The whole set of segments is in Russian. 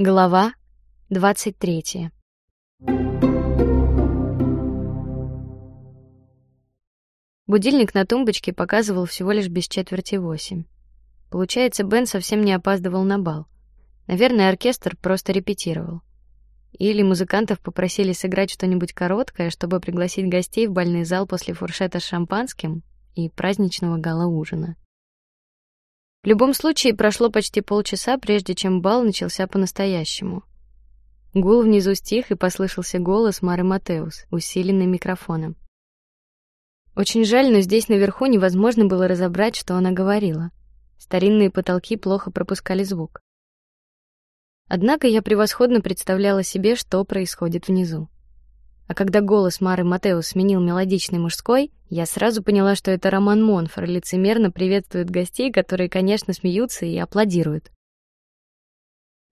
Глава двадцать третья. Будильник на тумбочке показывал всего лишь без четверти восемь. Получается, Бен совсем не опаздывал на бал. Наверное, оркестр просто репетировал. Или музыкантов попросили сыграть что-нибудь короткое, чтобы пригласить гостей в бальный зал после фуршета с шампанским и праздничного гала-ужина. В любом случае прошло почти полчаса, прежде чем бал начался по-настоящему. Гул внизу стих и послышался голос Мары Матеус, усиленный микрофоном. Очень жаль, но здесь наверху невозможно было разобрать, что она говорила. Старинные потолки плохо пропускали звук. Однако я превосходно представляла себе, что происходит внизу. А когда голос Мары Матеус сменил мелодичный мужской, я сразу поняла, что это Роман Монфор лицемерно приветствует гостей, которые, конечно, смеются и аплодируют.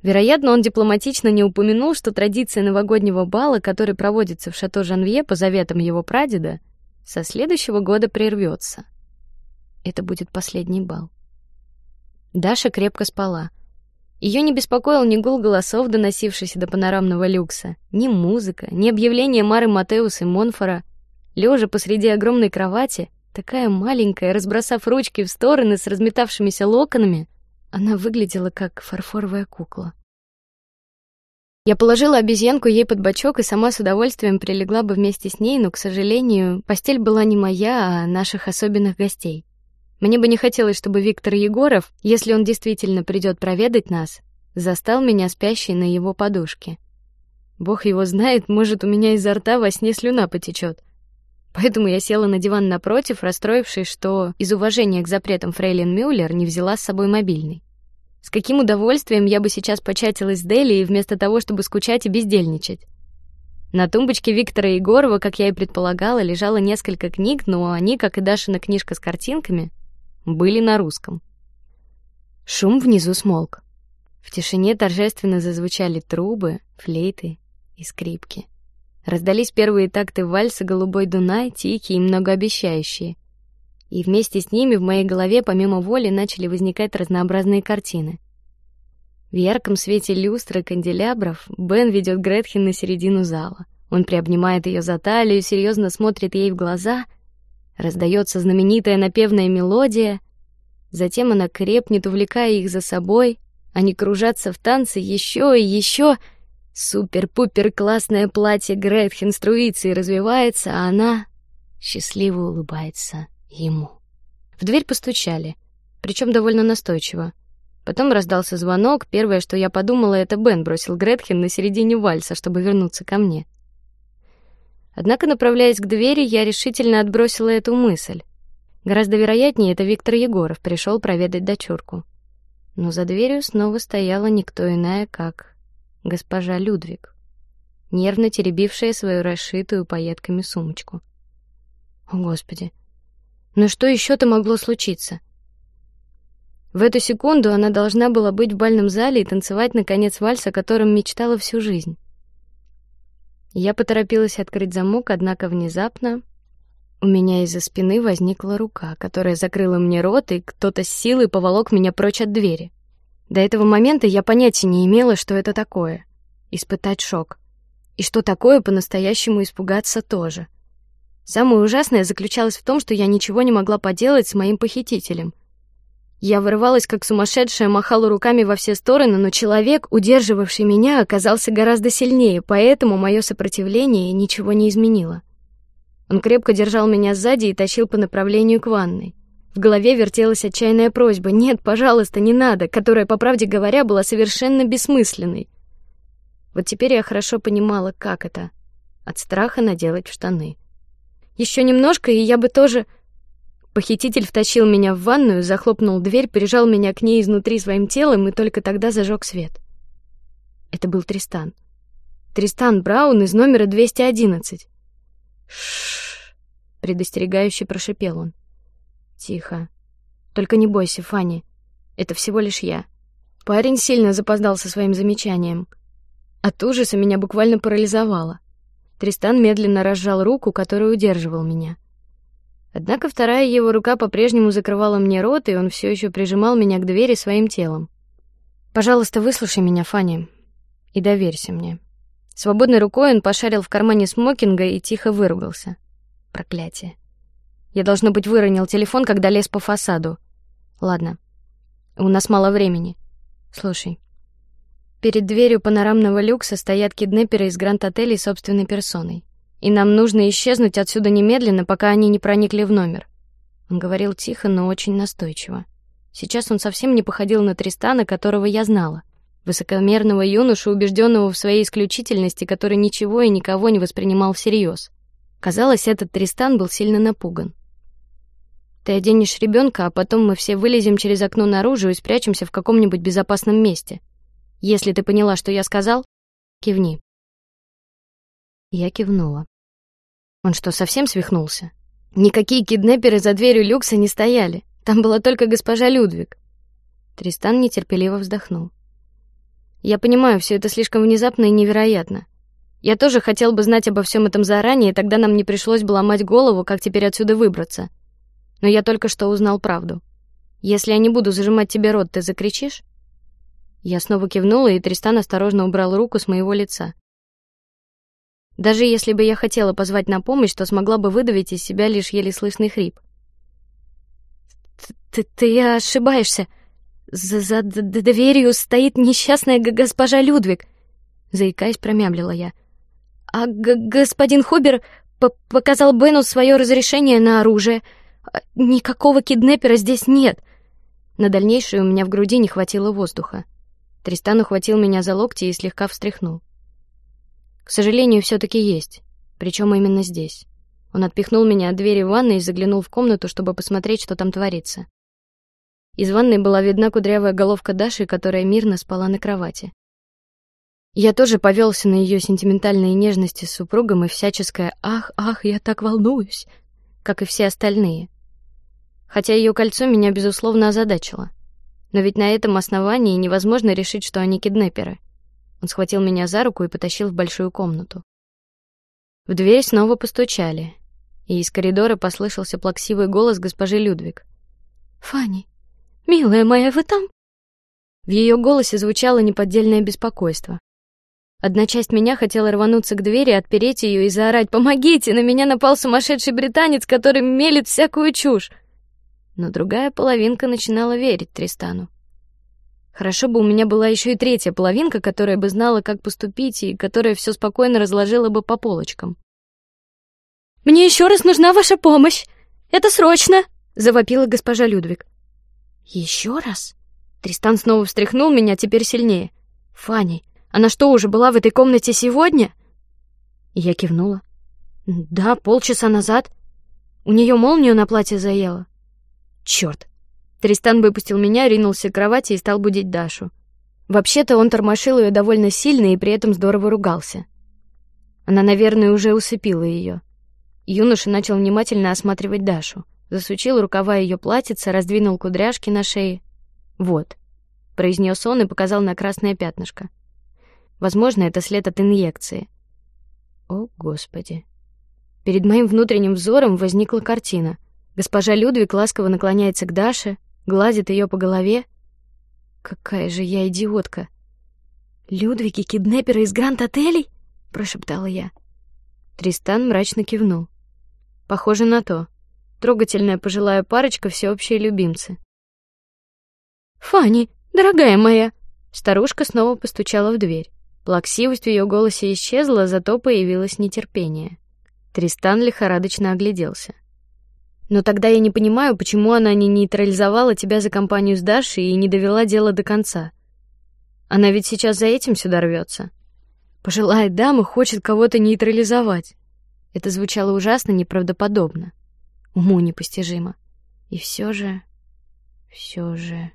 Вероятно, он дипломатично не упомянул, что традиция новогоднего бала, который проводится в шато Жанвье по заветам его прадеда, со следующего года прервется. Это будет последний бал. Даша крепко спала. Ее не беспокоил ни гул голосов, доносившийся до панорамного люкса, ни музыка, ни объявление Мары Матеус и Монфора. Лежа посреди огромной кровати, такая маленькая, разбросав ручки в стороны с разметавшимися локонами, она выглядела как фарфоровая кукла. Я положила обезьянку ей под бочок и сама с удовольствием прилегла бы вместе с ней, но, к сожалению, постель была не моя, а наших особенных гостей. Мне бы не хотелось, чтобы Виктор Егоров, если он действительно придет проведать нас, застал меня спящей на его подушке. Бог его знает, может, у меня изо рта во сне слюна потечет. Поэтому я села на диван напротив, расстроившись, что из уважения к запретам Фрейлин Мюллер не взяла с собой мобильный. С каким удовольствием я бы сейчас початилась с Дели, вместо того, чтобы скучать и бездельничать. На тумбочке Виктора Егорова, как я и предполагала, лежало несколько книг, но они, как и Дашина книжка с картинками, были на русском. Шум внизу смолк. В тишине торжественно зазвучали трубы, флейты и скрипки. Раздались первые такты вальса "Голубой Дунай", тихие и многообещающие. И вместе с ними в моей голове помимо воли начали возникать разнообразные картины. В ярком свете люстры канделябров Бен ведет Гретхен на середину зала. Он приобнимает ее за талию, серьезно смотрит ей в глаза — Раздается знаменитая напевная мелодия, затем она крепнет, увлекая их за собой. Они кружатся в танце еще и еще. Супер-пупер классное платье Гретхен струится и развивается, а она счастливо улыбается ему. В дверь постучали, причем довольно настойчиво. Потом раздался звонок. Первое, что я подумала, это Бен бросил Гретхен на середине вальса, чтобы вернуться ко мне. Однако, направляясь к двери, я решительно отбросила эту мысль. Гораздо вероятнее, это Виктор Егоров пришел проведать дочурку. Но за дверью снова стояла никто иная, как госпожа Людвиг, нервно теребившая свою расшитую пайетками сумочку. О, господи! Но что еще-то могло случиться? В эту секунду она должна была быть в бальном зале и танцевать наконец вальс, о котором мечтала всю жизнь. Я поторопилась открыть замок, однако внезапно у меня из-за спины возникла рука, которая закрыла мне рот, и кто-то с силой поволок меня прочь от двери. До этого момента я понятия не имела, что это такое испытать шок, и что такое по-настоящему испугаться тоже. Самое ужасное заключалось в том, что я ничего не могла поделать с моим похитителем. Я вырывалась как сумасшедшая, махала руками во все стороны, но человек, удерживавший меня, оказался гораздо сильнее, поэтому мое сопротивление ничего не изменило. Он крепко держал меня сзади и тащил по направлению к ванной. В голове вертелась отчаянная просьба: "Нет, пожалуйста, не надо", которая, по правде говоря, была совершенно бессмысленной. Вот теперь я хорошо понимала, как это от страха наделать в штаны. Еще немножко, и я бы тоже Похититель втащил меня в ванную, захлопнул дверь, прижал меня к ней изнутри своим телом и только тогда зажег свет. Это был Тристан. Тристан Браун из номера 211. Шш, предостерегающе прошепел он. Тихо. Только не бойся, Фанни. Это всего лишь я. Парень сильно запоздал со своим замечанием. От ужаса меня буквально парализовало. Тристан медленно разжал руку, которая удерживал меня. Однако вторая его рука по-прежнему закрывала мне рот, и он все еще прижимал меня к двери своим телом. Пожалуйста, выслушай меня, Фанни. И доверься мне. Свободной рукой он пошарил в кармане смокинга и тихо выругался. Проклятие. Я должно быть выронил телефон, когда лез по фасаду. Ладно. У нас мало времени. Слушай. Перед дверью панорамного люкса стоят киднеперы из Гранд-отелей собственной персоной, и нам нужно исчезнуть отсюда немедленно, пока они не проникли в номер. Он говорил тихо, но очень настойчиво. Сейчас он совсем не походил на Тристана, которого я знала, высокомерного юношу, убежденного в своей исключительности, который ничего и никого не воспринимал всерьез. Казалось, этот Тристан был сильно напуган. Ты оденешь ребенка, а потом мы все вылезем через окно наружу и спрячемся в каком-нибудь безопасном месте. Если ты поняла, что я сказал, кивни. Я кивнула. Он что, совсем свихнулся? Никакие киднеперы за дверью люкса не стояли. Там была только госпожа Людвиг. Тристан нетерпеливо вздохнул. Я понимаю, все это слишком внезапно и невероятно. Я тоже хотел бы знать обо всем этом заранее, тогда нам не пришлось бы ломать голову, как теперь отсюда выбраться. Но я только что узнал правду. Если я не буду зажимать тебе рот, ты закричишь? Я снова кивнула, и Тристан осторожно убрал руку с моего лица. Даже если бы я хотела позвать на помощь, то смогла бы выдавить из себя лишь еле слышный хрип. Ты, ты ошибаешься. За, за дверью стоит несчастная госпожа Людвиг. Заикаясь, промямлила я. А господин Хобер показал Бену свое разрешение на оружие. А, никакого киднепера здесь нет. На дальнейшее у меня в груди не хватило воздуха. Тристан ухватил меня за локти и слегка встряхнул. К сожалению, все-таки есть, причем именно здесь. Он отпихнул меня от двери ванной и заглянул в комнату, чтобы посмотреть, что там творится. Из ванной была видна кудрявая головка Даши, которая мирно спала на кровати. Я тоже повелся на ее сентиментальные нежности с супругом и всяческое «ах, ах, я так волнуюсь», как и все остальные. Хотя ее кольцо меня безусловно озадачило. Но ведь на этом основании невозможно решить, что они киднеперы. Он схватил меня за руку и потащил в большую комнату. В дверь снова постучали, и из коридора послышался плаксивый голос госпожи Людвиг. Фанни, милая моя, вы там? В ее голосе звучало неподдельное беспокойство. Одна часть меня хотела рвануться к двери, отпереть ее и заорать: "Помогите! На меня напал сумасшедший британец, который мелет всякую чушь!" Но другая половинка начинала верить Тристану. Хорошо бы у меня была еще и третья половинка, которая бы знала, как поступить и которая все спокойно разложила бы по полочкам. Мне еще раз нужна ваша помощь. Это срочно, завопила госпожа Людвиг. Еще раз? Тристан снова встряхнул меня, теперь сильнее. Фанни, она что уже была в этой комнате сегодня? Я кивнула. Да, полчаса назад. У нее молнию на платье заело. Черт! Тристан выпустил меня, ринулся к кровати и стал будить Дашу. Вообще-то он тормошил ее довольно сильно и при этом здорово ругался. Она, наверное, уже усыпила ее. Юноша начал внимательно осматривать Дашу, засучил рукава ее платьица, раздвинул кудряшки на шее. Вот, произнес он и показал на красное пятнышко. Возможно, это след от инъекции. О, господи! Перед моим внутренним взором возникла картина. Госпожа Людвиг ласково наклоняется к Даше, гладит ее по голове. Какая же я идиотка! Людвиги киднеперы из Гранд-отелей? прошептала я. Тристан мрачно кивнул. Похоже на то. Трогательная пожилая парочка, всеобщие любимцы. Фанни, дорогая моя, старушка снова постучала в дверь. Плаксивость в ее голосе исчезла, зато появилось нетерпение. Тристан лихорадочно огляделся. Но тогда я не понимаю, почему она не нейтрализовала тебя за компанию с Дашей и не довела дело до конца. Она ведь сейчас за этим сюда рвется. Пожилая дама хочет кого-то нейтрализовать. Это звучало ужасно неправдоподобно, уму непостижимо. И все же, все же,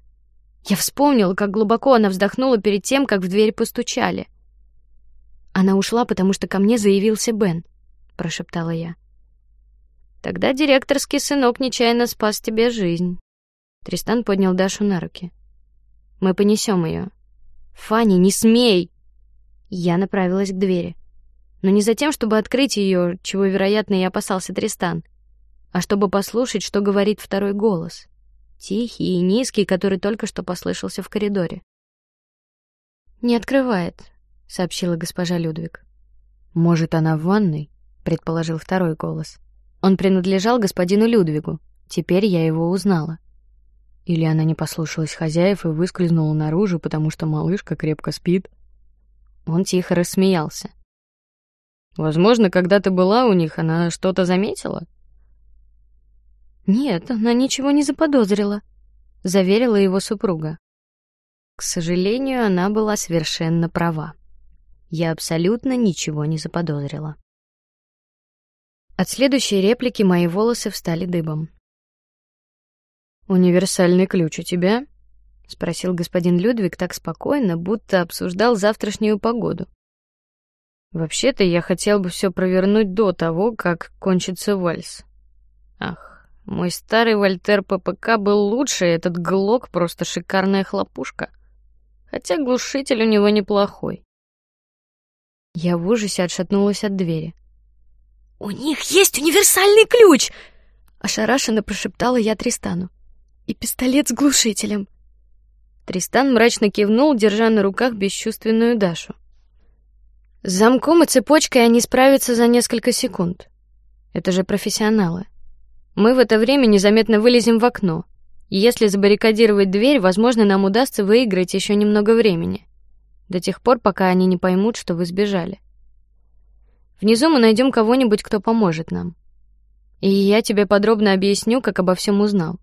я вспомнил, как глубоко она вздохнула перед тем, как в дверь постучали. Она ушла, потому что ко мне заявился Бен, прошептала я. Тогда директорский сынок нечаянно спас тебе жизнь. Тристан поднял Дашу на руки. Мы понесем ее. Фанни, не смей! Я направилась к двери, но не за тем, чтобы открыть ее, чего вероятно и опасался Тристан, а чтобы послушать, что говорит второй голос, тихий и низкий, который только что послышался в коридоре. Не открывает. сообщила госпожа Людвиг. Может, она в ванной? предположил второй голос. Он принадлежал господину Людвигу. Теперь я его узнала. Или она не послушалась хозяев и выскользнула наружу, потому что малышка крепко спит. Он тихо рассмеялся. Возможно, когда ты была у них, она что-то заметила. Нет, она ничего не заподозрила, заверила его супруга. К сожалению, она была совершенно права. Я абсолютно ничего не заподозрила. От следующей реплики мои волосы встали дыбом. Универсальный ключ у тебя? спросил господин Людвиг так спокойно, будто обсуждал завтрашнюю погоду. Вообще-то я хотел бы все провернуть до того, как кончится вальс. Ах, мой старый Вольтер ППК был лучше, этот глок просто шикарная хлопушка. Хотя глушитель у него неплохой. Я в ужасе отшатнулась от двери. У них есть универсальный ключ! Ошарашенно прошептала я Тристану и пистолет с глушителем. Тристан мрачно кивнул, держа на руках бесчувственную Дашу. С замком и цепочкой они справятся за несколько секунд. Это же профессионалы. Мы в это время незаметно вылезем в окно. Если забаррикадировать дверь, возможно, нам удастся выиграть еще немного времени, до тех пор, пока они не поймут, что вы сбежали. Внизу мы найдем кого-нибудь, кто поможет нам. И я тебе подробно объясню, как обо всем узнал.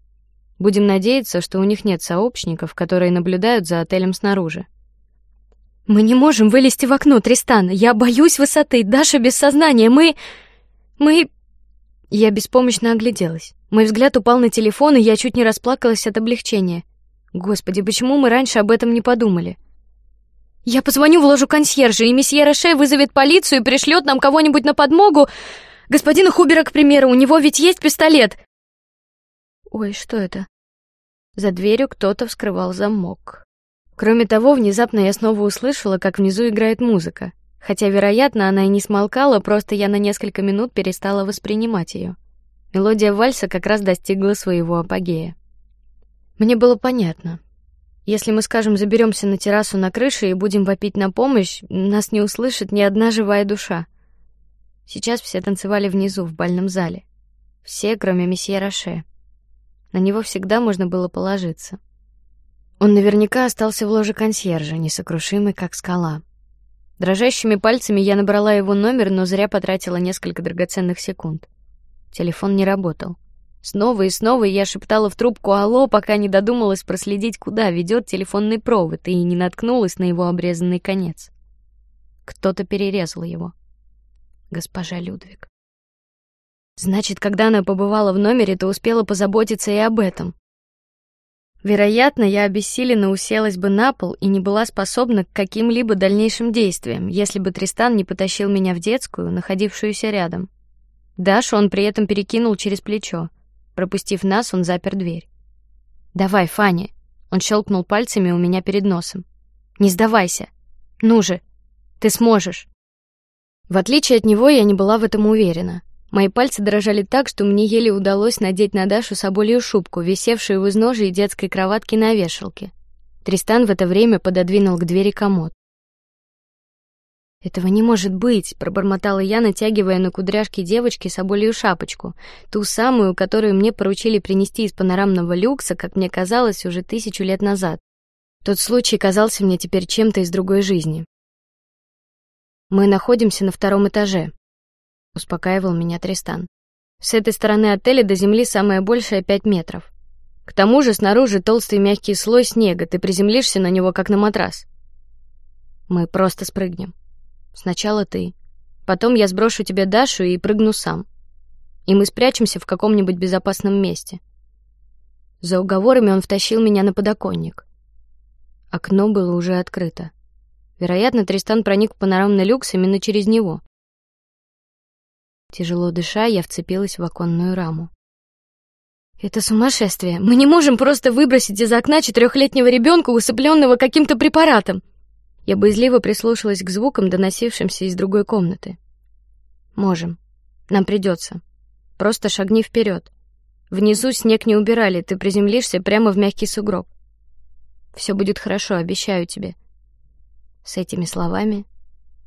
Будем надеяться, что у них нет сообщников, которые наблюдают за отелем снаружи. Мы не можем вылезти в окно, Тристан. Я боюсь высоты. Даша без сознания. Мы, мы. Я беспомощно огляделась. Мой взгляд упал на телефон, и я чуть не расплакалась от облегчения. Господи, почему мы раньше об этом не подумали? Я позвоню в ложу консьержа, и месье Роше вызовет полицию и пришлет нам кого-нибудь на подмогу. Господина Хубера, к примеру, у него ведь есть пистолет. Ой, что это? За дверью кто-то вскрывал замок. Кроме того, внезапно я снова услышала, как внизу играет музыка, хотя, вероятно, она и не смолкала, просто я на несколько минут перестала воспринимать ее. Мелодия вальса как раз достигла своего апогея. Мне было понятно. Если мы, скажем, заберемся на террасу на крыше и будем вопить на помощь, нас не услышит ни одна живая душа. Сейчас все танцевали внизу в бальном зале, все, кроме месье Роше. На него всегда можно было положиться. Он наверняка остался в ложе консьержа, несокрушимый как скала. Дрожащими пальцами я набрала его номер, но зря потратила несколько драгоценных секунд. Телефон не работал. Снова и снова я шептала в трубку «Алло», пока не додумалась проследить, куда ведет телефонный провод, и не наткнулась на его обрезанный конец. Кто-то перерезал его. Госпожа Людвиг. Значит, когда она побывала в номере, то успела позаботиться и об этом. Вероятно, я обессиленно уселась бы на пол и не была способна к каким-либо дальнейшим действиям, если бы Тристан не потащил меня в детскую, находившуюся рядом. Дашу он при этом перекинул через плечо. Пропустив нас, он запер дверь. Давай, Фаня. Он щелкнул пальцами у меня перед носом. Не сдавайся. Ну же, ты сможешь. В отличие от него, я не была в этом уверена. Мои пальцы дрожали так, что мне еле удалось надеть на Дашу соболью шубку, висевшую в изножии детской кроватки на вешалке. Тристан в это время пододвинул к двери комод. Этого не может быть, пробормотала я, натягивая на кудряшки девочки соболью шапочку, ту самую, которую мне поручили принести из панорамного люкса, как мне казалось, уже тысячу лет назад. Тот случай казался мне теперь чем-то из другой жизни. Мы находимся на втором этаже успокаивал меня Тристан. С этой стороны отеля до земли самое большее пять метров. К тому же снаружи толстый мягкий слой снега, ты приземлишься на него как на матрас. Мы просто спрыгнем. Сначала ты, потом я сброшу тебе Дашу и прыгну сам, и мы спрячемся в каком-нибудь безопасном месте. За уговорами он втащил меня на подоконник. Окно было уже открыто. Вероятно, Тристан проник в панорамный люкс именно через него. Тяжело дыша, я вцепилась в оконную раму. Это сумасшествие. Мы не можем просто выбросить из окна четырехлетнего ребенка, усыпленного каким-то препаратом. Я боязливо прислушалась к звукам, доносившимся из другой комнаты. Можем. Нам придется. Просто шагни вперед. Внизу снег не убирали, ты приземлишься прямо в мягкий сугроб. Все будет хорошо, обещаю тебе. С этими словами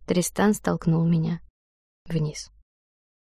Тристан столкнул меня вниз.